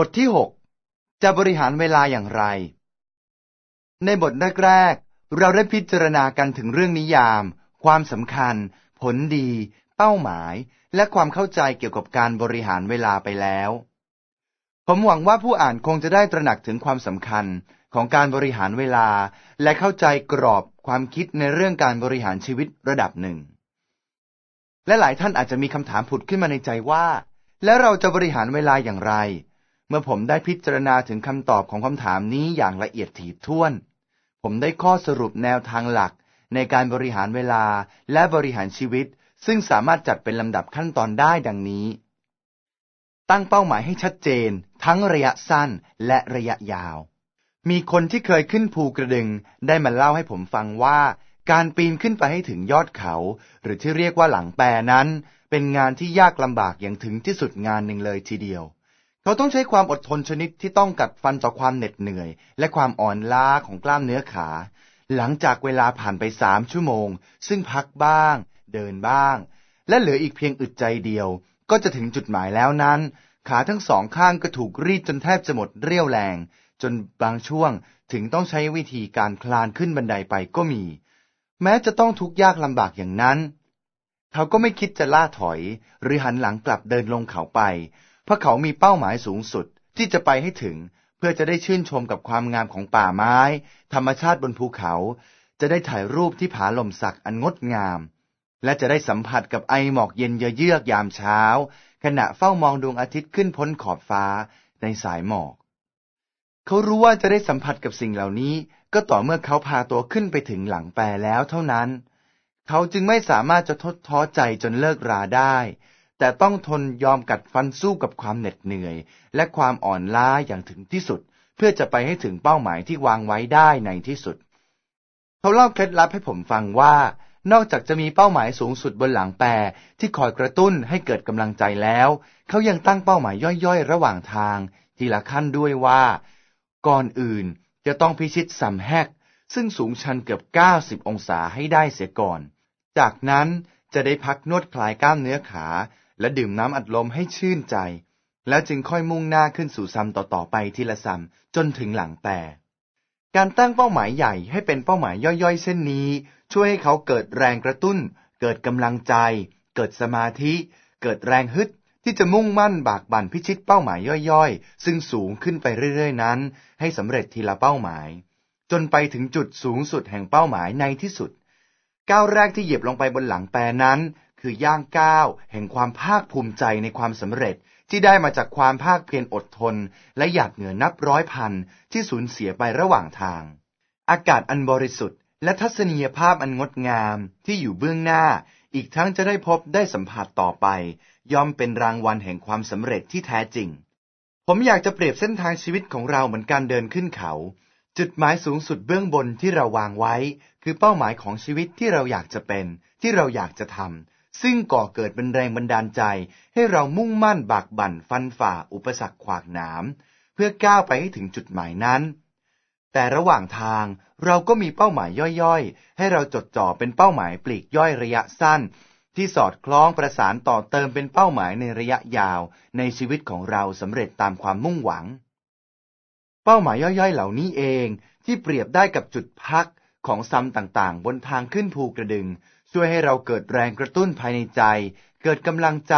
บทที่6จะบริหารเวลาอย่างไร ในบทแรกๆ เราได้พิจารณากันถึงเรื่องนิยาม ความสำคัญ ผลดี เป้าหมาย และความเข้าใจเกี่ยวกับการบริหารเวลาไปแล้ว ผมหวังว่าผู้อ่านคงจะได้ตระหนักถึงความสำคัญของการบริหารเวลา และเข้าใจกรอบความคิดในเรื่องการบริหารชีวิตระดับหนึ่ง และหลายท่านอาจจะมีคำถามผุดขึ้นมาในใจว่า แล้วเราจะบริหารเวลาอย่างไร เมื่อผมได้พิจารณาถึงคำตอบของคำถามนี้อย่างละเอียดถี่ถ้วน ผมได้ข้อสรุปแนวทางหลักในการบริหารเวลาและบริหารชีวิต ซึ่งสามารถจัดเป็นลำดับขั้นตอนได้ดังนี้ ตั้งเป้าหมายให้ชัดเจน ทั้งระยะสั้นและระยะยาว มีคนที่เคยขึ้นภูกระดึงได้มาเล่าให้ผมฟังว่าการปีนขึ้นไปให้ถึงยอดเขา หรือที่เรียกว่าหลังแปรนั้น เป็นงานที่ยากลำบากอย่างถึงที่สุดงานหนึ่งเลยทีเดียว เขาต้องใช้ความอดทนชนิดที่ต้องกัดฟันต่อความเหน็ดเหนื่อย และความอ่อนล้าของกล้ามเนื้อขา หลังจากเวลาผ่านไปสามชั่วโมง ซึ่งพักบ้าง เดินบ้าง และเหลืออีกเพียงอึดใจเดียว ก็จะถึงจุดหมายแล้วนั้น ขาทั้งสองข้างก็ถูกรีดจนแทบจะหมดเรี่ยวแรง จนบางช่วงถึงต้องใช้วิธีการคลานขึ้นบันไดไปก็มี แม้จะต้องทุกข์ยากลำบากอย่างนั้นเขาก็ไม่คิดจะล่าถอย หรือหันหลังกลับเดินลงเขาไป พราะเขามีเป้าหมายสูงสุดที่จะไปให้ถึงเพื่อจะได้ชื่นชมกับความงามของป่าไม้ ธรรมชาติบนภูเขา จะได้ถ่ายรูปที่ผาลมสักอันงดงาม และจะได้สัมผัสกับไอหมอกเย็นเยือกยามเช้า ขณะเฝ้ามองดวงอาทิตย์ขึ้นพ้นขอบฟ้าในสายหมอก เขารู้ว่าจะได้สัมผัสกับสิ่งเหล่านี้ ก็ต่อเมื่อเขาพาตัวขึ้นไปถึงหลังแปรแล้วเท่านั้น เขาจึงไม่สามารถจะทดท้อใจจนเลิกราได้ แต่ต้องทนยอมกัดฟันสู้กับความเหน็ดเหนื่อย และความอ่อนล้าอย่างถึงที่สุด เพื่อจะไปให้ถึงเป้าหมายที่วางไว้ได้ในที่สุด เขาเล่าเคล็ดลับให้ผมฟังว่า นอกจากจะมีเป้าหมายสูงสุดบนหลังแปรที่คอยกระตุ้นให้เกิดกำลังใจแล้ว เขายังตั้งเป้าหมายย่อยๆ ระหว่างทาง ทีละขั้นด้วยว่า ก่อนอื่นจะต้องพิชิตสัมแฮกซึ่งสูงชันเกือบ 90 องศาให้ได้เสียก่อน จากนั้นจะได้พักนวดคลายกล้ามเนื้อขา และดื่มน้ำอัดลมให้ชื่นใจ แล้วจึงค่อยมุ่งหน้าขึ้นสู่ซัมต่อๆไปทีละซัมจนถึงหลังแต่การตั้งเป้าหมายใหญ่ให้เป็นเป้าหมายย่อยๆ เช่นนี้ ช่วยให้เขาเกิดแรงกระตุ้น เกิดกำลังใจ เกิดสมาธิ เกิดแรงฮึดที่จะมุ่งมั่นบากบั่นพิชิตเป้าหมายย่อยๆ ซึ่งสูงขึ้นไปเรื่อยๆ นั้น ให้สำเร็จทีละเป้าหมาย จนไปถึงจุดสูงสุดแห่งเป้าหมายในที่สุดก้าวแรกที่เหยียบลงไปบนหลังแปรนั้น คือย่างก้าวแห่งความภาคภูมิใจในความสำเร็จที่ได้มาจากความภาคเพียรอดทน และหยาดเหงื่อนับร้อยพันที่สูญเสียไประหว่างทาง อากาศอันบริสุทธิ์ และทัศนียภาพอันงดงามที่อยู่เบื้องหน้า อีกทั้งจะได้พบได้สัมผัสต่อไป ย่อมเป็นรางวัลแห่งความสำเร็จที่แท้จริง ผมอยากจะเปรียบเส้นทางชีวิตของเราเหมือนการเดินขึ้นเขา จุดหมายสูงสุดเบื้องบนที่เราวางไว้ คือเป้าหมายของชีวิตที่เราอยากจะเป็น ที่เราอยากจะทำ ซึ่งก่อเกิดเป็นแรงบันดาลใจ ให้เรามุ่งมั่นบากบั่นฟันฝ่าอุปสรรคขวากหนาม เพื่อก้าวไปให้ถึงจุดหมายนั้น แต่ระหว่างทางเราก็มีเป้าหมายย่อยๆ ให้เราจดจ่อเป็นเป้าหมายปลีกย่อยระยะสั้น ที่สอดคล้องประสานต่อเติมเป็นเป้าหมายในระยะยาวในชีวิตของเราสำเร็จตามความมุ่งหวัง เป้าหมายย่อยๆ เหล่านี้เองที่เปรียบได้กับจุดพักของซ้ำต่างๆ บนทางขึ้นภูกระดึง ช่วยให้เราเกิดแรงกระตุ้นภายในใจ เกิดกำลังใจ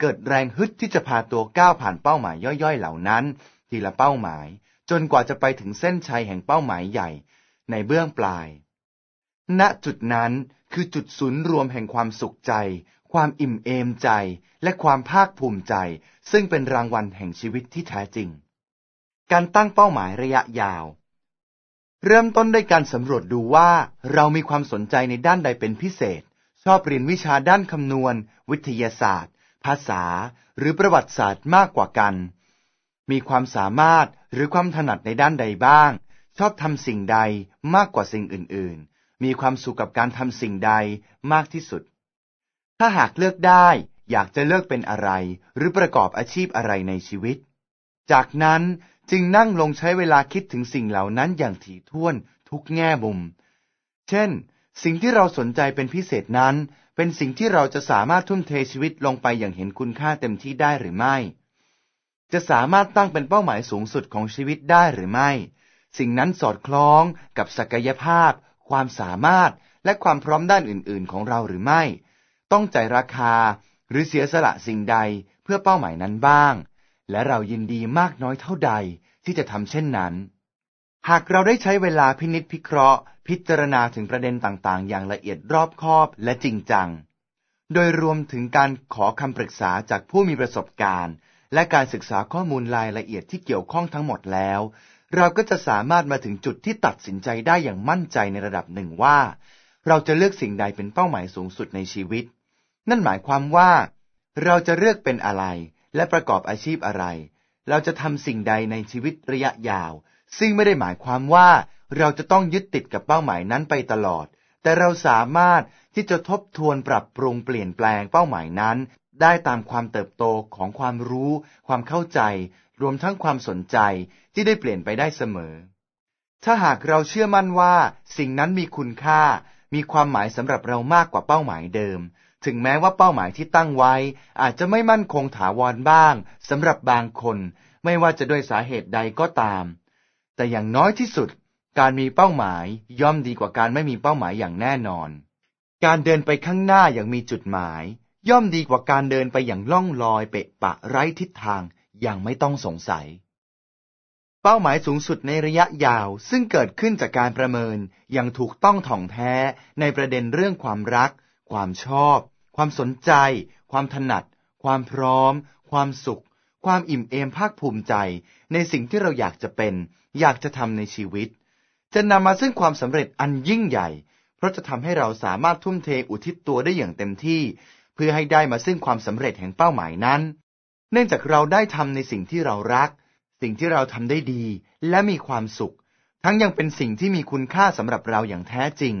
เกิดแรงฮึดที่จะพาตัวก้าวผ่านเป้าหมายย่อยๆ เหล่านั้น ทีละเป้าหมาย จนกว่าจะไปถึงเส้นชัยแห่งเป้าหมายใหญ่ ในเบื้องปลาย ณจุดนั้นคือจุดศูนย์รวมแห่งความสุขใจ ความอิ่มเอมใจ และความภาคภูมิใจ ซึ่งเป็นรางวัลแห่งชีวิตที่แท้จริง การตั้งเป้าหมายระยะยาว เริ่มต้นด้วยการสำรวจดูว่าเรามีความสนใจในด้านใดเป็นพิเศษ ชอบเรียนวิชาด้านคำนวณ วิทยาศาสตร์ ภาษา หรือประวัติศาสตร์มากกว่ากัน มีความสามารถหรือความถนัดในด้านใดบ้าง ชอบทำสิ่งใดมากกว่าสิ่งอื่น ๆ มีความสุขกับการทำสิ่งใดมากที่สุด ถ้าหากเลือกได้อยากจะเลือกเป็นอะไร หรือประกอบอาชีพอะไรในชีวิต จากนั้น จึงนั่งลงใช้เวลาคิดถึงสิ่งเหล่านั้นอย่างถี่ถ้วนทุกแง่มุม เช่น สิ่งที่เราสนใจเป็นพิเศษนั้น เป็นสิ่งที่เราจะสามารถทุ่มเทชีวิตลงไปอย่างเห็นคุณค่าเต็มที่ได้หรือไม่ จะสามารถตั้งเป็นเป้าหมายสูงสุดของชีวิตได้หรือไม่ สิ่งนั้นสอดคล้องกับศักยภาพ ความสามารถและความพร้อมด้านอื่น ๆ ของเราหรือไม่ ต้องจ่ายราคาหรือเสียสละสิ่งใดเพื่อเป้าหมายนั้นบ้าง และเรายินดีมากน้อยเท่าใด ที่จะทำเช่นนั้น หากเราได้ใช้เวลาพินิจพิเคราะห์ พิจารณาถึงประเด็นต่างๆ อย่างละเอียดรอบคอบและจริงจัง โดยรวมถึงการขอคำปรึกษาจากผู้มีประสบการณ์ และการศึกษาข้อมูลรายละเอียดที่เกี่ยวข้องทั้งหมดแล้ว เราก็จะสามารถมาถึงจุดที่ตัดสินใจได้อย่างมั่นใจในระดับหนึ่งว่า เราจะเลือกสิ่งใดเป็นเป้าหมายสูงสุดในชีวิต นั่นหมายความว่า เราจะเลือกเป็นอะไรและประกอบอาชีพอะไร เราจะทำสิ่งใดในชีวิตระยะยาว ซึ่งไม่ได้หมายความว่าเราจะต้องยึดติดกับเป้าหมายนั้นไปตลอด แต่เราสามารถที่จะทบทวนปรับปรุงเปลี่ยนแปลงเป้าหมายนั้น ได้ตามความเติบโตของความรู้ ความเข้าใจ รวมทั้งความสนใจที่ได้เปลี่ยนไปได้เสมอ ถ้าหากเราเชื่อมั่นว่า สิ่งนั้นมีคุณค่า มีความหมายสำหรับเรามากกว่าเป้าหมายเดิม ถึงแม้ว่าเป้าหมายที่ตั้งไว้ อาจจะไม่มั่นคงถาวรบ้างสำหรับบางคน ไม่ว่าจะด้วยสาเหตุใดก็ตาม แต่อย่างน้อยที่สุด การมีเป้าหมายย่อมดีกว่าการไม่มีเป้าหมายอย่างแน่นอน การเดินไปข้างหน้าอย่างมีจุดหมาย ย่อมดีกว่าการเดินไปอย่างล่องลอยเปะปะไร้ทิศทางอย่างไม่ต้องสงสัย เป้าหมายสูงสุดในระยะยาวซึ่งเกิดขึ้นจากการประเมินอย่างถูกต้องถ่องแท้ในประเด็นเรื่องความรัก ความชอบ ความสนใจ ความถนัด ความพร้อม ความสุข ความอิ่มเอมภาคภูมิใจ ในสิ่งที่เราอยากจะเป็น อยากจะทำในชีวิต จะนำมาซึ่งความสำเร็จอันยิ่งใหญ่ เพราะจะทำให้เราสามารถทุ่มเทอุทิศตัวได้อย่างเต็มที่ เพื่อให้ได้มาซึ่งความสำเร็จแห่งเป้าหมายนั้น เนื่องจากเราได้ทำในสิ่งที่เรารัก สิ่งที่เราทำได้ดี และมีความสุข ทั้งยังเป็นสิ่งที่มีคุณค่าสำหรับเราอย่างแท้จริง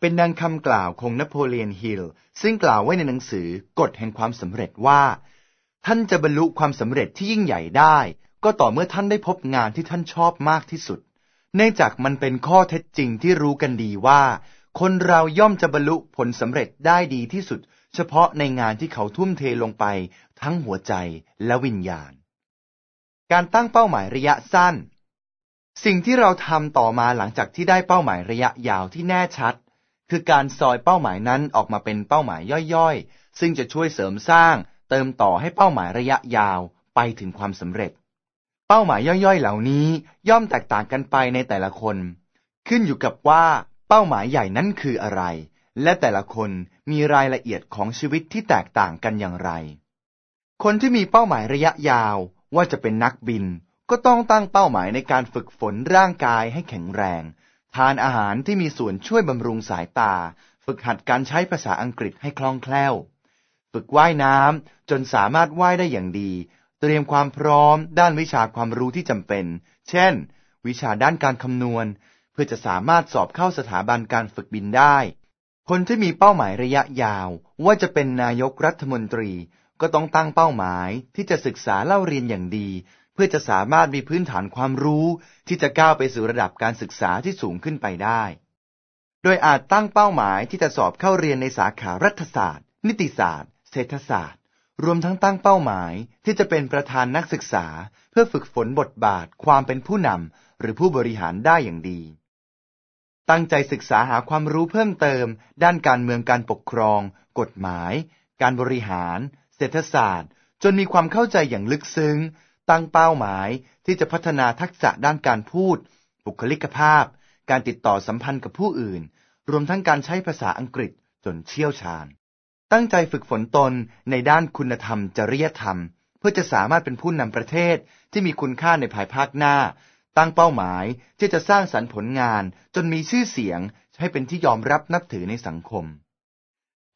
เป็นดังคำกล่าวของนโปเลียนฮิลซึ่งกล่าวไว้ในหนังสือกฎแห่งความสำเร็จว่า ท่านจะบรรลุความสำเร็จที่ยิ่งใหญ่ได้ ก็ต่อเมื่อท่านได้พบงานที่ท่านชอบมากที่สุด เนื่องจากมันเป็นข้อเท็จจริงที่รู้กันดีว่า คนเราย่อมจะบรรลุผลสำเร็จได้ดีที่สุด เฉพาะในงานที่เขาทุ่มเทลงไป ทั้งหัวใจและวิญญาณ การตั้งเป้าหมายระยะสั้น สิ่งที่เราทำต่อมาหลังจากที่ได้เป้าหมายระยะยาวที่แน่ชัด คือการซอยเป้าหมายนั้นออกมาเป็นเป้าหมายย่อยๆ ซึ่งจะช่วยเสริมสร้าง เติมต่อให้เป้าหมายระยะยาวไปถึงความสำเร็จ เป้าหมายย่อยๆ เหล่านี้ย่อมแตกต่างกันไปในแต่ละคน ขึ้นอยู่กับว่าเป้าหมายใหญ่นั้นคืออะไร และแต่ละคนมีรายละเอียดของชีวิตที่แตกต่างกันอย่างไร คนที่มีเป้าหมายระยะยาวว่าจะเป็นนักบิน ก็ต้องตั้งเป้าหมายในการฝึกฝนร่างกายให้แข็งแรง ทานอาหารที่มีส่วนช่วยบำรุงสายตา ฝึกหัดการใช้ภาษาอังกฤษให้คล่องแคล่ว ฝึกว่ายน้ำจนสามารถว่ายได้อย่างดี เตรียมความพร้อมด้านวิชาความรู้ที่จำเป็น เช่น วิชาด้านการคำนวณ เพื่อจะสามารถสอบเข้าสถาบันการฝึกบินได้ คนที่มีเป้าหมายระยะยาว ว่าจะเป็นนายกรัฐมนตรี ก็ต้องตั้งเป้าหมายที่จะศึกษาเล่าเรียนอย่างดี พื่อจะสามารถมีพื้นฐานความรู้ที่จะก้าวไปสู่ระดับการศึกษาที่สูงขึ้นไปได้ โดยอาจตั้งเป้าหมายที่จะสอบเข้าเรียนในสาขารัฐศาสตร์ นิติศาสตร์ เศรษฐศาสตร์ รวมทั้งตั้งเป้าหมายที่จะเป็นประธานนักศึกษา เพื่อฝึกฝนบทบาท ความเป็นผู้นำหรือผู้บริหารได้อย่างดี ตั้งใจศึกษาหาความรู้เพิ่มเติม ด้านการเมืองการปกครอง กฎหมาย การบริหาร เศรษฐศาสตร์ จนมีความเข้าใจอย่างลึกซึ้ง ตั้งเป้าหมายที่จะพัฒนาทักษะด้านการพูด บุคลิกภาพ การติดต่อสัมพันธ์กับผู้อื่น รวมทั้งการใช้ภาษาอังกฤษจนเชี่ยวชาญ ตั้งใจฝึกฝนตนในด้านคุณธรรม จริยธรรม เพื่อจะสามารถเป็นผู้นำประเทศที่มีคุณค่าในภายภาคหน้า ตั้งเป้าหมายที่จะสร้างสรรค์ผลงาน จนมีชื่อเสียงให้เป็นที่ยอมรับนับถือในสังคม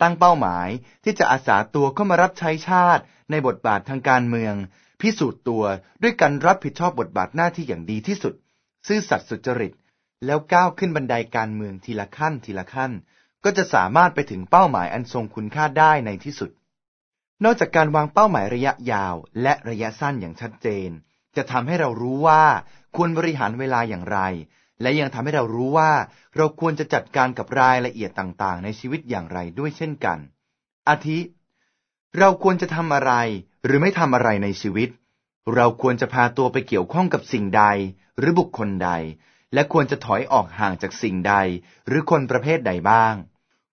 ตั้งเป้าหมายที่จะอาสาตัวเข้ามารับใช้ชาติในบทบาททางการเมือง พิสูจน์ตัวด้วยการรับผิดชอบบทบาทหน้าที่อย่างดีที่สุด ซื่อสัตย์สุจริต แล้วก้าวขึ้นบันไดการเมืองทีละขั้นทีละขั้น ก็จะสามารถไปถึงเป้าหมายอันทรงคุณค่าได้ในที่สุด นอกจากการวางเป้าหมายระยะยาวและระยะสั้นอย่างชัดเจน จะทำให้เรารู้ว่าควรบริหารเวลาอย่างไร และยังทำให้เรารู้ว่าเราควรจะจัดการกับรายละเอียดต่างๆ ในชีวิตอย่างไรด้วยเช่นกัน อาทิ เราควรจะทำอะไร หรือไม่ทำอะไรในชีวิต เราควรจะพาตัวไปเกี่ยวข้องกับสิ่งใด หรือบุคคลใด และควรจะถอยออกห่างจากสิ่งใด หรือคนประเภทใดบ้าง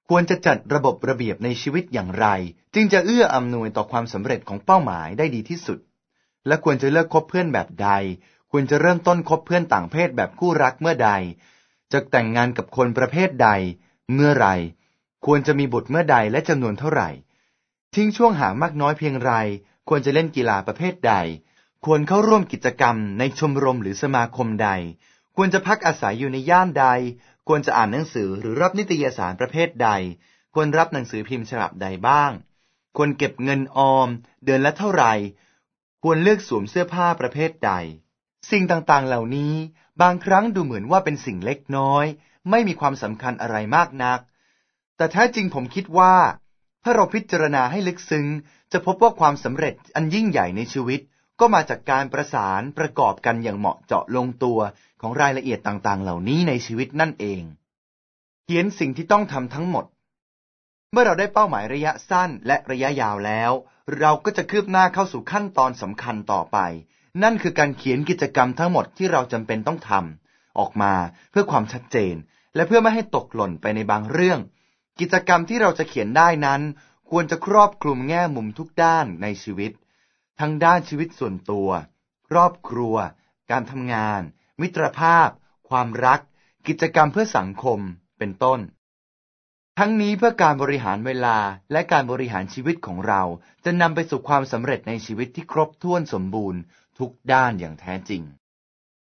ควรจะจัดระบบระเบียบในชีวิตอย่างไร จึงจะเอื้ออำนวยต่อความสำเร็จของเป้าหมายได้ดีที่สุด และควรจะเลิกคบเพื่อนแบบใด ควรจะเริ่มต้นคบเพื่อนต่างเพศแบบคู่รักเมื่อใด จะแต่งงานกับคนประเภทใด เมื่อไรควรจะมีบุตรเมื่อใดและจำนวนเท่าไหร่ ทิ้งช่วงห่างมากน้อยเพียงไร ควรจะเล่นกีฬาประเภทใด ควรเข้าร่วมกิจกรรมในชมรมหรือสมาคมใด ควรจะพักอาศัยอยู่ในย่านใด ควรจะอ่านหนังสือหรือรับนิตยสารประเภทใด ควรรับหนังสือพิมพ์ฉบับใดบ้าง ควรเก็บเงินออม เดือนละเท่าไหร่ ควรเลือกสวมเสื้อผ้าประเภทใด สิ่งต่างๆ เหล่านี้บางครั้งดูเหมือนว่าเป็นสิ่งเล็กน้อย ไม่มีความสำคัญอะไรมากนัก แต่แท้จริงผมคิดว่า ถ้าเราพิจารณาให้ลึกซึ้ง จะพบว่าความสำเร็จอันยิ่งใหญ่ในชีวิต ก็มาจากการประสานประกอบกันอย่างเหมาะเจาะลงตัวของรายละเอียดต่างๆ เหล่านี้ในชีวิตนั่นเอง เขียนสิ่งที่ต้องทำทั้งหมด เมื่อเราได้เป้าหมายระยะสั้นและระยะยาวแล้ว เราก็จะคืบหน้าเข้าสู่ขั้นตอนสำคัญต่อไป นั่นคือการเขียนกิจกรรมทั้งหมดที่เราจำเป็นต้องทำออกมาเพื่อความชัดเจน และเพื่อไม่ให้ตกหล่นไปในบางเรื่อง กิจกรรมที่เราจะเขียนได้นั้น ควรจะครอบคลุมแง่มุมทุกด้านในชีวิต ทั้งด้านชีวิตส่วนตัว ครอบครัว การทำงาน มิตรภาพ ความรัก กิจกรรมเพื่อสังคมเป็นต้น ทั้งนี้เพื่อการบริหารเวลาและการบริหารชีวิตของเราจะนำไปสู่ความสำเร็จในชีวิตที่ครบถ้วนสมบูรณ์ ทุกด้านอย่างแท้จริง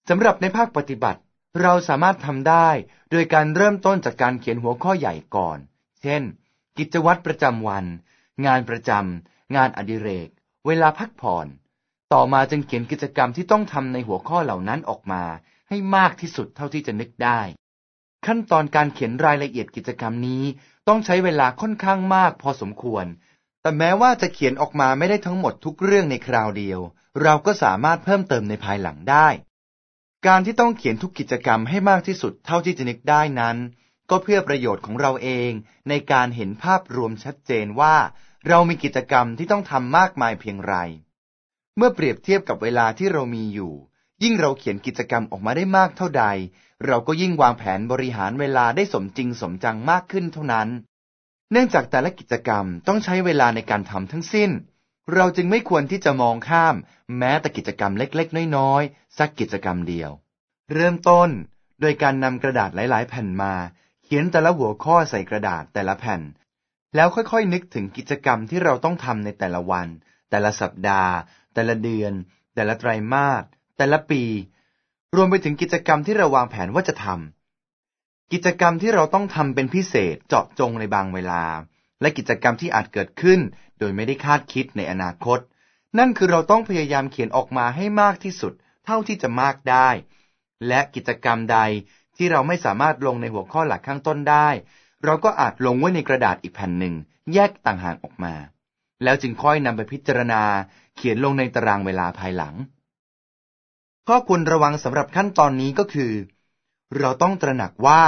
สำหรับในภาคปฏิบัติ เราสามารถทำได้ โดยการเริ่มต้นจากการเขียนหัวข้อใหญ่ก่อน เช่น กิจวัตรประจำวัน งานประจำ งานอดิเรก เวลาพักผ่อน ต่อมาจึงเขียนกิจกรรมที่ต้องทำในหัวข้อเหล่านั้นออกมาให้มากที่สุดเท่าที่จะนึกได้ ขั้นตอนการเขียนรายละเอียดกิจกรรมนี้ต้องใช้เวลาค่อนข้างมากพอสมควร แต่แม้ว่าจะเขียนออกมาไม่ได้ทั้งหมดทุกเรื่องในคราวเดียว เราก็สามารถเพิ่มเติมในภายหลังได้ การที่ต้องเขียนทุกกิจกรรมให้มากที่สุดเท่าที่จะนึกได้นั้น ก็เพื่อประโยชน์ของเราเองในการเห็นภาพรวมชัดเจนว่าเรามีกิจกรรมที่ต้องทำมากมายเพียงไร เมื่อเปรียบเทียบกับเวลาที่เรามีอยู่ ยิ่งเราเขียนกิจกรรมออกมาได้มากเท่าใด เราก็ยิ่งวางแผนบริหารเวลาได้สมจริงสมจังมากขึ้นเท่านั้น เนื่องจากแต่ละกิจกรรมต้องใช้เวลาในการทำทั้งสิ้น เราจึงไม่ควรที่จะมองข้าม แม้แต่กิจกรรมเล็กๆ น้อยๆสักกิจกรรมเดียว เริ่มต้น โดยการนำกระดาษหลาย ๆ แผ่นมา ขียนแต่ละหัวข้อใส่กระดาษแต่ละแผ่น แล้วค่อยๆนึกถึงกิจกรรมที่เราต้องทำในแต่ละวัน แต่ละสัปดาห์ แต่ละเดือน แต่ละไตรมาสแต่ละปี รวมไปถึงกิจกรรมที่เราวางแผนว่าจะทำกิจกรรมที่เราต้องทำเป็นพิเศษเจาะจงในบางเวลา และกิจกรรมที่อาจเกิดขึ้น โดยไม่ได้คาดคิดในอนาคต นั่นคือเราต้องพยายามเขียนออกมาให้มากที่สุด เท่าที่จะมากได้ และกิจกรรมใด ที่เราไม่สามารถลงในหัวข้อหลักข้างต้นได้ เราก็อาจลงไว้ในกระดาษอีกแผ่นหนึ่ง แยกต่างหากออกมา แล้วจึงค่อยนำไปพิจารณา เขียนลงในตารางเวลาภายหลัง ข้อควรระวังสำหรับขั้นตอนนี้ก็คือ เราต้องตระหนักว่า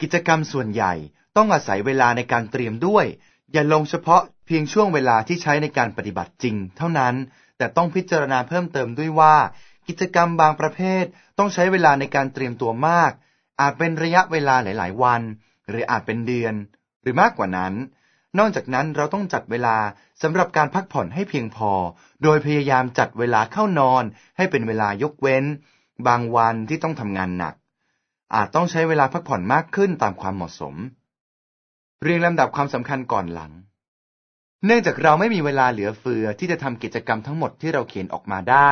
กิจกรรมส่วนใหญ่ต้องอาศัยเวลาในการเตรียมด้วย อย่าลงเฉพาะเพียงช่วงเวลาที่ใช้ในการปฏิบัติจริง เท่านั้น แต่ต้องพิจารณาเพิ่มเติมด้วยว่า กิจกรรมบางประเภทต้องใช้เวลาในการเตรียมตัวมาก อาจเป็นระยะเวลาหลาย ๆ วัน หรืออาจเป็นเดือน หรือมากกว่านั้น นอกจากนั้นเราต้องจัดเวลาสำหรับการพักผ่อนให้เพียงพอ โดยพยายามจัดเวลาเข้านอนให้เป็นเวลายกเว้น บางวันที่ต้องทำงานหนัก อาจต้องใช้เวลาพักผ่อนมากขึ้นตามความเหมาะสม เรียงลำดับความสำคัญก่อนหลัง เนื่องจากเราไม่มีเวลาเหลือเฟือที่จะทำกิจกรรมทั้งหมดที่เราเขียนออกมาได้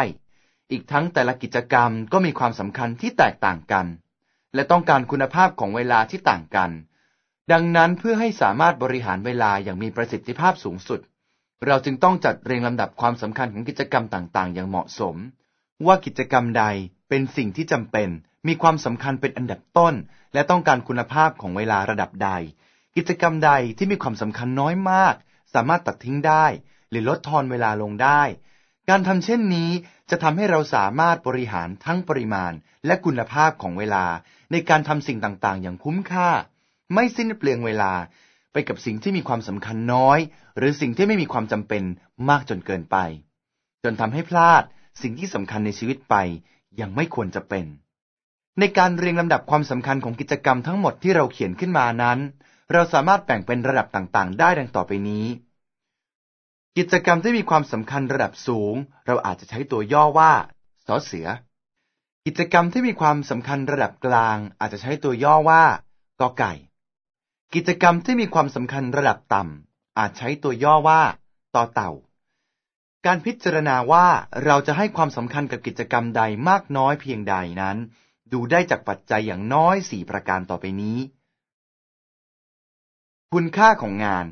อีกทั้งแต่ละกิจกรรมก็มีความสำคัญที่แตกต่างกัน และต้องการคุณภาพของเวลาที่ต่างกัน ดังนั้นเพื่อให้สามารถบริหารเวลาอย่างมีประสิทธิภาพสูงสุด เราจึงต้องจัดเรียงลำดับความสำคัญของกิจกรรมต่างๆ อย่างเหมาะสม ว่ากิจกรรมใดเป็นสิ่งที่จำเป็น มีความสำคัญเป็นอันดับต้น และต้องการคุณภาพของเวลาระดับใด กิจกรรมใดที่มีความสำคัญน้อยมาก สามารถตัดทิ้งได้ หรือลดทอนเวลาลงได้ การทำเช่นนี้จะทำให้เราสามารถบริหารทั้งปริมาณและคุณภาพของเวลาในการทำสิ่งต่าง ๆ อย่างคุ้มค่า ไม่สิ้นเปลืองเวลาไปกับสิ่งที่มีความสำคัญน้อย หรือสิ่งที่ไม่มีความจำเป็นมากจนเกินไป จนทำให้พลาดสิ่งที่สำคัญในชีวิตไปยังไม่ควรจะเป็น ในการเรียงลำดับความสำคัญของกิจกรรมทั้งหมดที่เราเขียนขึ้นมานั้น เราสามารถแบ่งเป็นระดับต่าง ๆ ได้ดังต่อไปนี้ กิจกรรมที่มีความสำคัญระดับสูง เราอาจจะใช้ตัวย่อว่าสอเสือ กิจกรรมที่มีความสำคัญระดับกลาง อาจจะใช้ตัวย่อว่ากอไก่ กิจกรรมที่มีความสำคัญระดับต่ำอาจใช้ตัวย่อว่าต่อเต่า การพิจารณาว่าเราจะให้ความสำคัญกับกิจกรรมใดมากน้อยเพียงใดนั้น ดูได้จากปัจจัยอย่างน้อยสี่ประการต่อไปนี้ คุณค่าของงาน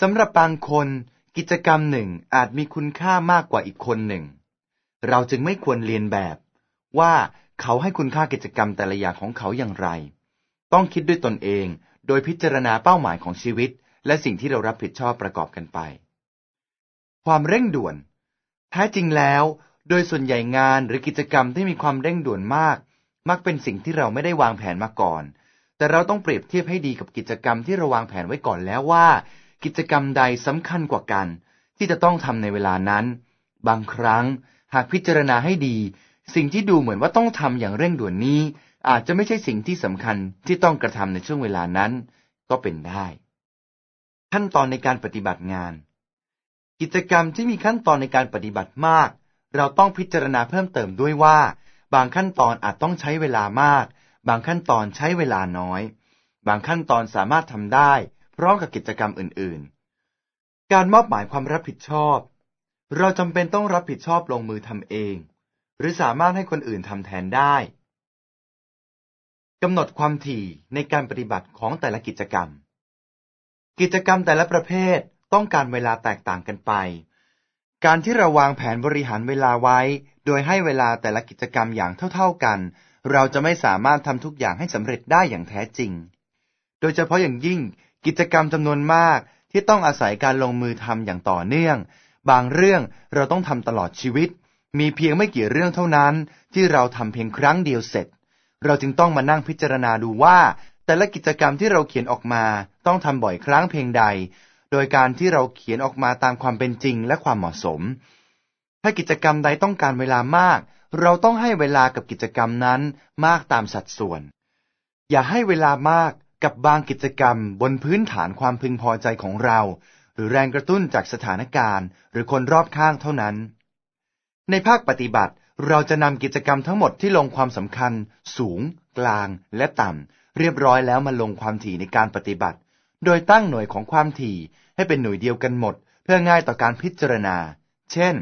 สำหรับบางคนกิจกรรมหนึ่งอาจมีคุณค่ามากกว่าอีกคนหนึ่ง เราจึงไม่ควรเรียนแบบ ว่าเขาให้คุณค่ากิจกรรมแต่ละอย่างของเขาอย่างไร ต้องคิดด้วยตนเองโดยพิจารณาเป้าหมายของชีวิต และสิ่งที่เรารับผิดชอบประกอบกันไป ความเร่งด่วน แท้จริงแล้ว โดยส่วนใหญ่งานหรือกิจกรรมที่มีความเร่งด่วนมาก มักเป็นสิ่งที่เราไม่ได้วางแผนมาก่อน แต่เราต้องเปรียบเทียบให้ดีกับกิจกรรมที่เราวางแผนไว้ก่อนแล้วว่า กิจกรรมใดสำคัญกว่ากัน ที่จะต้องทำในเวลานั้น บางครั้งหากพิจารณาให้ดี สิ่งที่ดูเหมือนว่าต้องทำอย่างเร่งด่วนนี้ อาจจะไม่ใช่สิ่งที่สำคัญที่ต้องกระทำในช่วงเวลานั้น ก็เป็นได้ ขั้นตอนในการปฏิบัติงาน กิจกรรมที่มีขั้นตอนในการปฏิบัติมาก เราต้องพิจารณาเพิ่มเติมด้วยว่า บางขั้นตอนอาจต้องใช้เวลามาก บางขั้นตอนใช้เวลาน้อย บางขั้นตอนสามารถทำได้ พร้อมกับกิจกรรมอื่น ๆ การมอบหมายความรับผิดชอบ เราจำเป็นต้องรับผิดชอบลงมือทำเอง หรือสามารถให้คนอื่นทำแทนได้กำหนดความถี่ในการปฏิบัติของแต่ละกิจกรรม กิจกรรมแต่ละประเภทต้องการเวลาแตกต่างกันไป การที่เราวางแผนบริหารเวลาไว้ โดยให้เวลาแต่ละกิจกรรมอย่างเท่า ๆกัน เราจะไม่สามารถทำทุกอย่างให้สำเร็จได้อย่างแท้จริง โดยเฉพาะอย่างยิ่ง กิจกรรมจำนวนมากที่ต้องอาศัยการลงมือทำอย่างต่อเนื่อง บางเรื่องเราต้องทำตลอดชีวิต มีเพียงไม่กี่เรื่องเท่านั้น ที่เราทำเพียงครั้งเดียวเสร็จ เราจึงต้องมานั่งพิจารณาดูว่า แต่ละกิจกรรมที่เราเขียนออกมาต้องทำบ่อยครั้งเพียงใด โดยการที่เราเขียนออกมาตามความเป็นจริงและความเหมาะสม ถ้ากิจกรรมใดต้องการเวลามาก เราต้องให้เวลากับกิจกรรมนั้นมากตามสัดส่วน อย่าให้เวลามาก กับบางกิจกรรมบนพื้นฐานความพึงพอใจของเรา หรือแรงกระตุ้นจากสถานการณ์ หรือคนรอบข้างเท่านั้น ในภาคปฏิบัติเราจะนำกิจกรรมทั้งหมดที่ลงความสำคัญ สูง กลาง และต่ำเรียบร้อยแล้วมาลงความถี่ในการปฏิบัติ โดยตั้งหน่วยของความถี่ให้เป็นหน่วยเดียวกันหมด เพื่อง่ายต่อการพิจารณา เช่น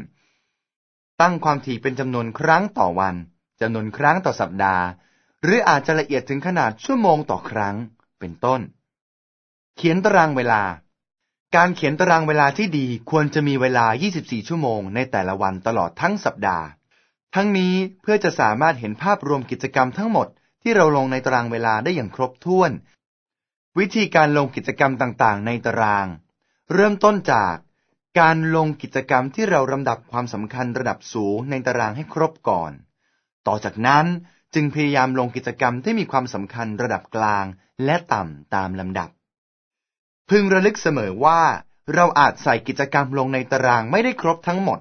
ตั้งความถี่เป็นจำนวนครั้งต่อวันจำนวนครั้งต่อสัปดาห์ หรืออาจจะละเอียดถึงขนาดชั่วโมงต่อครั้ง เป็นต้น เขียนตารางเวลา การเขียนตารางเวลาที่ดีควรจะมีเวลา 24 ชั่วโมงในแต่ละวันตลอดทั้งสัปดาห์ ทั้งนี้เพื่อจะสามารถเห็นภาพรวมกิจกรรมทั้งหมดที่เราลงในตารางเวลาได้อย่างครบถ้วน วิธีการลงกิจกรรมต่างๆ ในตาราง เริ่มต้นจากการลงกิจกรรมที่เราลำดับความสำคัญระดับสูงในตารางให้ครบก่อน ต่อจากนั้น จึงพยายามลงกิจกรรมที่มีความสำคัญระดับกลางและต่ำตามลำดับ พึงระลึกเสมอว่า เราอาจใส่กิจกรรมลงในตารางไม่ได้ครบทั้งหมด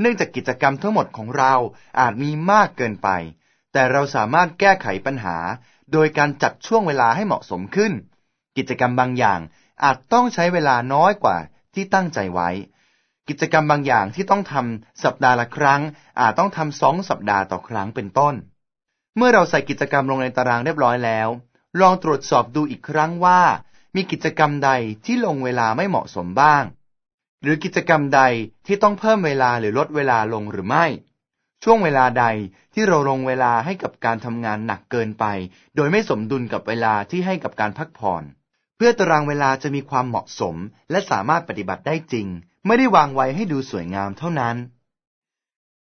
เนื่องจากกิจกรรมทั้งหมดของเราอาจมีมากเกินไป แต่เราสามารถแก้ไขปัญหา โดยการจัดช่วงเวลาให้เหมาะสมขึ้น กิจกรรมบางอย่างอาจต้องใช้เวลาน้อยกว่าที่ตั้งใจไว้ กิจกรรมบางอย่างที่ต้องทำสัปดาห์ละครั้ง อาจต้องทำสองสัปดาห์ต่อครั้งเป็นต้น เมื่อเราใส่กิจกรรมลงในตารางเรียบร้อยแล้ว ลองตรวจสอบดูอีกครั้งว่า มีกิจกรรมใดที่ลงเวลาไม่เหมาะสมบ้าง หรือกิจกรรมใดที่ต้องเพิ่มเวลาหรือลดเวลาลงหรือไม่ ช่วงเวลาใดที่เราลงเวลาให้กับการทำงานหนักเกินไป โดยไม่สมดุลกับเวลาที่ให้กับการพักผ่อน เพื่อตารางเวลาจะมีความเหมาะสม และสามารถปฏิบัติได้จริง ไม่ได้วางไว้ให้ดูสวยงามเท่านั้น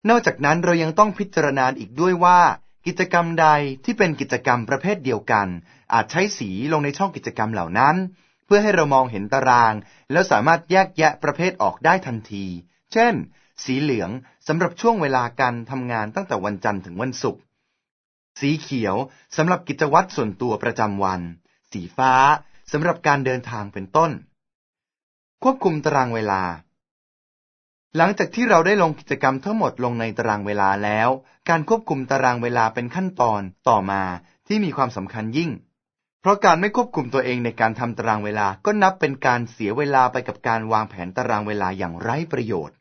นอกจากนั้นเรายังต้องพิจารณาอีกด้วยว่า กิจกรรมใดที่เป็นกิจกรรมประเภทเดียวกัน อาจใช้สีลงในช่องกิจกรรมเหล่านั้น เพื่อให้เรามองเห็นตาราง แล้วสามารถแยกแยะประเภทออกได้ทันที เช่น สีเหลืองสำหรับช่วงเวลาการทำงานตั้งแต่วันจันทร์ถึงวันศุกร์ สีเขียวสำหรับกิจวัตรส่วนตัวประจำวัน สีฟ้าสำหรับการเดินทางเป็นต้น ควบคุมตารางเวลา หลังจากที่เราได้ลงกิจกรรมทั้งหมดลงในตารางเวลาแล้ว การควบคุมตารางเวลาเป็นขั้นตอนต่อมาที่มีความสำคัญยิ่ง เพราะการไม่ควบคุมตัวเองในการทำตารางเวลาก็นับเป็นการเสียเวลาไปกับการวางแผนตารางเวลาอย่างไร้ประโยชน์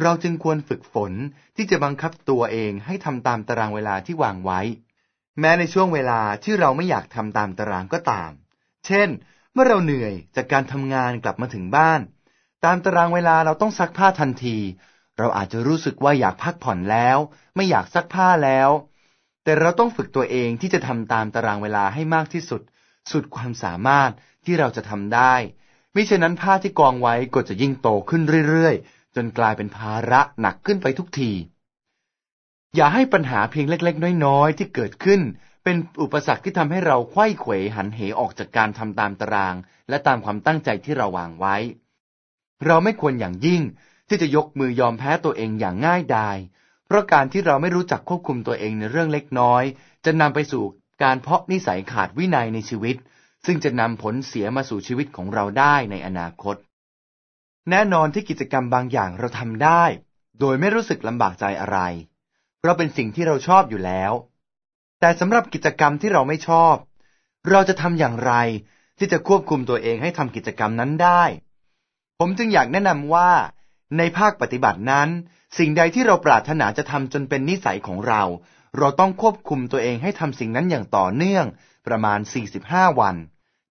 เราจึงควรฝึกฝนที่จะบังคับตัวเองให้ทำตามตารางเวลาที่วางไว้ แม้ในช่วงเวลาที่เราไม่อยากทำตามตารางก็ตาม เช่น เมื่อเราเหนื่อยจากการทำงานกลับมาถึงบ้าน ตามตารางเวลาเราต้องซักผ้าทันที เราอาจจะรู้สึกว่าอยากพักผ่อนแล้ว ไม่อยากซักผ้าแล้ว แต่เราต้องฝึกตัวเองที่จะทำตามตารางเวลาให้มากที่สุด สุดความสามารถที่เราจะทำได้มิฉะนั้นผ้าที่กองไว้ก็จะยิ่งโตขึ้นเรื่อยๆ จนกลายเป็นภาระหนักขึ้นไปทุกที อย่าให้ปัญหาเพียงเล็กๆ น้อยๆ ที่เกิดขึ้น เป็นอุปสรรคที่ทำให้เราไขว้เขวหันเหออกจากการทำตามตาราง และตามความตั้งใจที่เราวางไว้ เราไม่ควรอย่างยิ่งที่จะยกมือยอมแพ้ตัวเองอย่างง่ายดาย เพราะการที่เราไม่รู้จักควบคุมตัวเองในเรื่องเล็กน้อย จะนำไปสู่การเพาะนิสัยขาดวินัยในชีวิต ซึ่งจะนำผลเสียมาสู่ชีวิตของเราได้ในอนาคต แน่นอนที่กิจกรรมบางอย่างเราทำได้ โดยไม่รู้สึกลำบากใจอะไร เพราะเป็นสิ่งที่เราชอบอยู่แล้ว แต่สำหรับกิจกรรมที่เราไม่ชอบ เราจะทำอย่างไรที่จะควบคุมตัวเองให้ทำกิจกรรมนั้นได้ ผมจึงอยากแนะนำว่า ในภาคปฏิบัตินั้น สิ่งใดที่เราปรารถนาจะทำจนเป็นนิสัยของเรา เราต้องควบคุมตัวเองให้ทำสิ่งนั้นอย่างต่อเนื่องประมาณ 45 วัน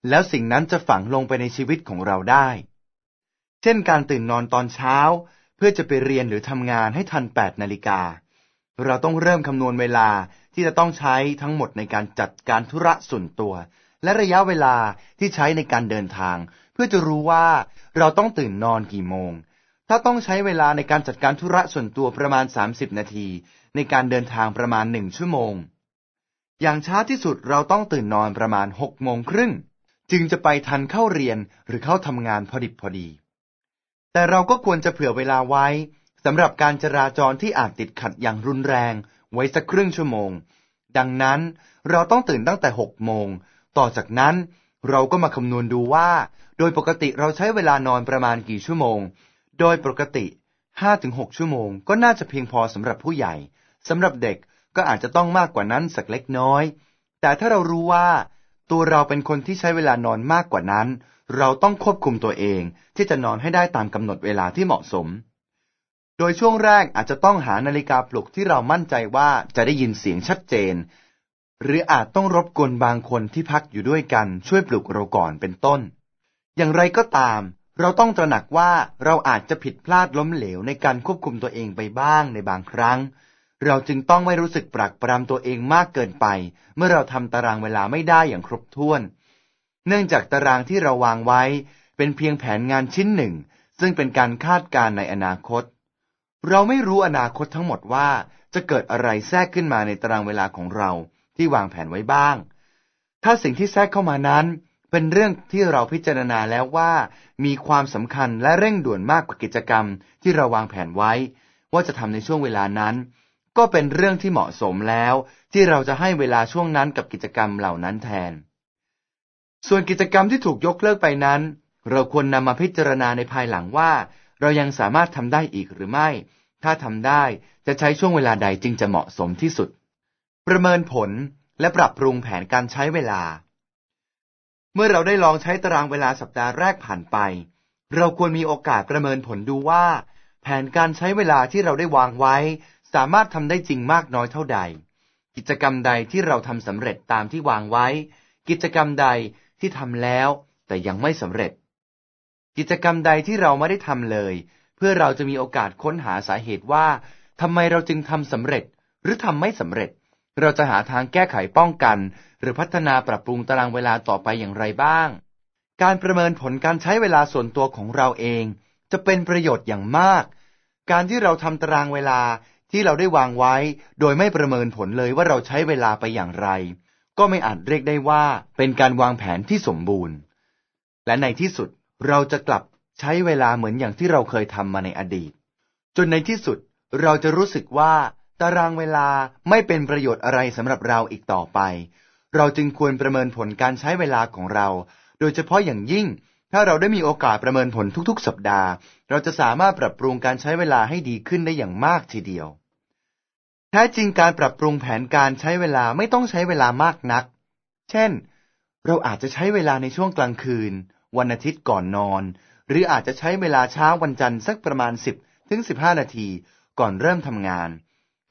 แล้วสิ่งนั้นจะฝังลงไปในชีวิตของเราได้ เช่นการตื่นนอนตอนเช้า เพื่อจะไปเรียนหรือทำงานให้ทัน 8 นาฬิกา เราต้องเริ่มคำนวณเวลาที่จะต้องใช้ทั้งหมดในการจัดการธุระส่วนตัว และระยะเวลาที่ใช้ในการเดินทางเพื่อจะรู้ว่าเราต้องตื่นนอนกี่โมง ถ้าต้องใช้เวลาในการจัดการธุระส่วนตัวประมาณ 30 นาที ในการเดินทางประมาณหนึ่งชั่วโมง อย่างช้าที่สุดเราต้องตื่นนอนประมาณ6โมงครึ่งจึงจะไปทันเข้าเรียนหรือเข้าทำงานพอดิบพอดี แต่เราก็ควรจะเผื่อเวลาไว้สำหรับการจราจรที่อาจติดขัดอย่างรุนแรงไว้สักครึ่งชั่วโมง ดังนั้นเราต้องตื่นตั้งแต่6โมง ต่อจากนั้น เราก็มาคำนวณดูว่า โดยปกติเราใช้เวลานอนประมาณกี่ชั่วโมง โดยปกติ 5-6 ชั่วโมง ก็น่าจะเพียงพอสำหรับผู้ใหญ่สำหรับเด็กก็อาจจะต้องมากกว่านั้นสักเล็กน้อย แต่ถ้าเรารู้ว่า ตัวเราเป็นคนที่ใช้เวลานอนมากกว่านั้น เราต้องควบคุมตัวเองที่จะนอนให้ได้ตามกำหนดเวลาที่เหมาะสม โดยช่วงแรกอาจจะต้องหานาฬิกาปลุกที่เรามั่นใจว่าจะได้ยินเสียงชัดเจน หรืออาจต้องรบกวนบางคนที่พักอยู่ด้วยกันช่วยปลุกเราก่อนเป็นต้น อย่างไรก็ตาม เราต้องตระหนักว่าเราอาจจะผิดพลาดล้มเหลวในการควบคุมตัวเองไปบ้างในบางครั้ง เราจึงต้องไม่รู้สึกปรักปรำตัวเองมากเกินไป เมื่อเราทำตารางเวลาไม่ได้อย่างครบถ้วน เนื่องจากตารางที่เราวางไว้ เป็นเพียงแผนงานชิ้นหนึ่ง ซึ่งเป็นการคาดการณ์ในอนาคต เราไม่รู้อนาคตทั้งหมดว่าจะเกิดอะไรแทรกขึ้นมาในตารางเวลาของเรา ที่วางแผนไว้บ้าง ถ้าสิ่งที่แทรกเข้ามานั้น เป็นเรื่องที่เราพิจารณาแล้วว่า มีความสำคัญและเร่งด่วนมากกว่ากิจกรรมที่เราวางแผนไว้ ว่าจะทำในช่วงเวลานั้น ก็เป็นเรื่องที่เหมาะสมแล้ว ที่เราจะให้เวลาช่วงนั้นกับกิจกรรมเหล่านั้นแทน ส่วนกิจกรรมที่ถูกยกเลิกไปนั้น เราควรนำมาพิจารณาในภายหลังว่า เรายังสามารถทำได้อีกหรือไม่ ถ้าทำได้จะใช้ช่วงเวลาใดจึงจะเหมาะสมที่สุด ประเมินผลและปรับปรุงแผนการใช้เวลา เมื่อเราได้ลองใช้ตารางเวลาสัปดาห์แรกผ่านไป เราควรมีโอกาสประเมินผลดูว่า แผนการใช้เวลาที่เราได้วางไว้ สามารถทำได้จริงมากน้อยเท่าใด กิจกรรมใดที่เราทำสำเร็จตามที่วางไว้ กิจกรรมใดที่ทำแล้ว แต่ยังไม่สำเร็จ กิจกรรมใดที่เราไม่ได้ทำเลย เพื่อเราจะมีโอกาสค้นหาสาเหตุว่าทำไมเราจึงทำสำเร็จหรือทำไม่สำเร็จ เราจะหาทางแก้ไขป้องกัน หรือพัฒนาปรับปรุงตารางเวลาต่อไปอย่างไรบ้าง การประเมินผลการใช้เวลาส่วนตัวของเราเอง จะเป็นประโยชน์อย่างมาก การที่เราทำตารางเวลาที่เราได้วางไว้ โดยไม่ประเมินผลเลยว่าเราใช้เวลาไปอย่างไร ก็ไม่อาจเรียกได้ว่าเป็นการวางแผนที่สมบูรณ์ และในที่สุดเราจะกลับใช้เวลาเหมือนอย่างที่เราเคยทำมาในอดีต จนในที่สุดเราจะรู้สึกว่า ตารางเวลาไม่เป็นประโยชน์อะไรสำหรับเราอีกต่อไป เราจึงควรประเมินผลการใช้เวลาของเรา โดยเฉพาะอย่างยิ่ง ถ้าเราได้มีโอกาสประเมินผลทุกๆ สัปดาห์ เราจะสามารถปรับปรุงการใช้เวลาให้ดีขึ้นได้อย่างมากทีเดียว แท้จริงการปรับปรุงแผนการใช้เวลาไม่ต้องใช้เวลามากนัก เช่น เราอาจจะใช้เวลาในช่วงกลางคืน วันอาทิตย์ก่อนนอน หรืออาจจะใช้เวลาเช้าวันจันทร์สักประมาณ 10ถึง15 นาทีก่อนเริ่มทำงาน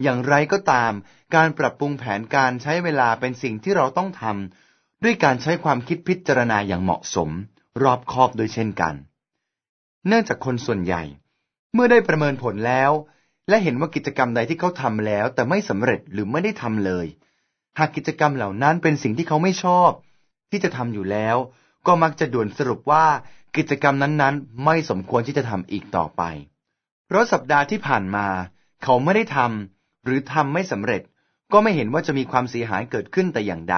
อย่างไรก็ตาม การปรับปรุงแผนการใช้เวลาเป็นสิ่งที่เราต้องทำด้วยการใช้ความคิดพิจารณาอย่างเหมาะสม รอบคอบโดยเช่นกัน เนื่องจากคนส่วนใหญ่ เมื่อได้ประเมินผลแล้ว และเห็นว่ากิจกรรมใดที่เขาทำแล้ว แต่ไม่สำเร็จหรือไม่ได้ทำเลย หากกิจกรรมเหล่านั้นเป็นสิ่งที่เขาไม่ชอบ ที่จะทำอยู่แล้ว ก็มักจะด่วนสรุปว่ากิจกรรมนั้นๆ ไม่สมควรที่จะทำอีกต่อไป เพราะสัปดาห์ที่ผ่านมา เขาไม่ได้ทำ หรือทำไม่สำเร็จ ก็ไม่เห็นว่าจะมีความเสียหายเกิดขึ้นแต่อย่างใด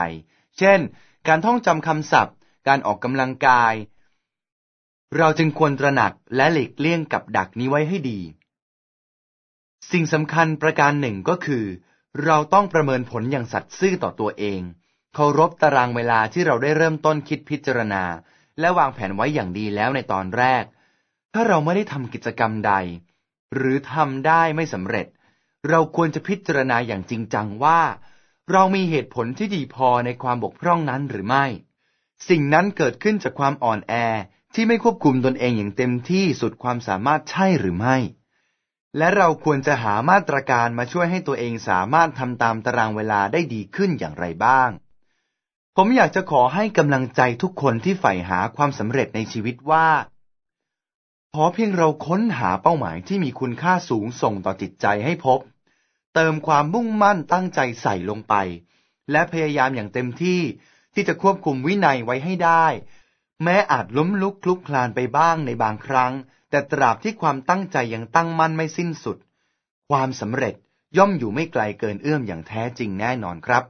เช่น การท่องจำคำศัพท์ การออกกำลังกาย เราจึงควรตระหนักและหลีกเลี่ยงกับดักนี้ไว้ให้ดี สิ่งสำคัญประการหนึ่งก็คือ เราต้องประเมินผลอย่างสัตย์ซื่อต่อตัวเอง เคารพตารางเวลาที่เราได้เริ่มต้นคิดพิจารณา และวางแผนไว้อย่างดีแล้วในตอนแรก ถ้าเราไม่ได้ทำกิจกรรมใด หรือทำได้ไม่สำเร็จ เราควรจะพิจารณาอย่างจริงจังว่า เรามีเหตุผลที่ดีพอในความบกพร่องนั้นหรือไม่ สิ่งนั้นเกิดขึ้นจากความอ่อนแอที่ไม่ควบคุมตนเองอย่างเต็มที่สุดความสามารถใช่หรือไม่ และเราควรจะหามาตรการมาช่วยให้ตัวเองสามารถทำตามตารางเวลาได้ดีขึ้นอย่างไรบ้าง ผมอยากจะขอให้กำลังใจทุกคนที่ใฝ่หาความสำเร็จในชีวิตว่า ขอเพียงเราค้นหาเป้าหมายที่มีคุณค่าสูงส่งต่อจิตใจให้พบ เติมความมุ่งมั่นตั้งใจใส่ลงไป และพยายามอย่างเต็มที่ที่จะควบคุมวินัยไว้ให้ได้ แม้อาจล้มลุกคลุกคลานไปบ้างในบางครั้ง แต่ตราบที่ความตั้งใจยังตั้งมั่นไม่สิ้นสุด ความสำเร็จย่อมอยู่ไม่ไกลเกินเอื้อมอย่างแท้จริงแน่นอนครับ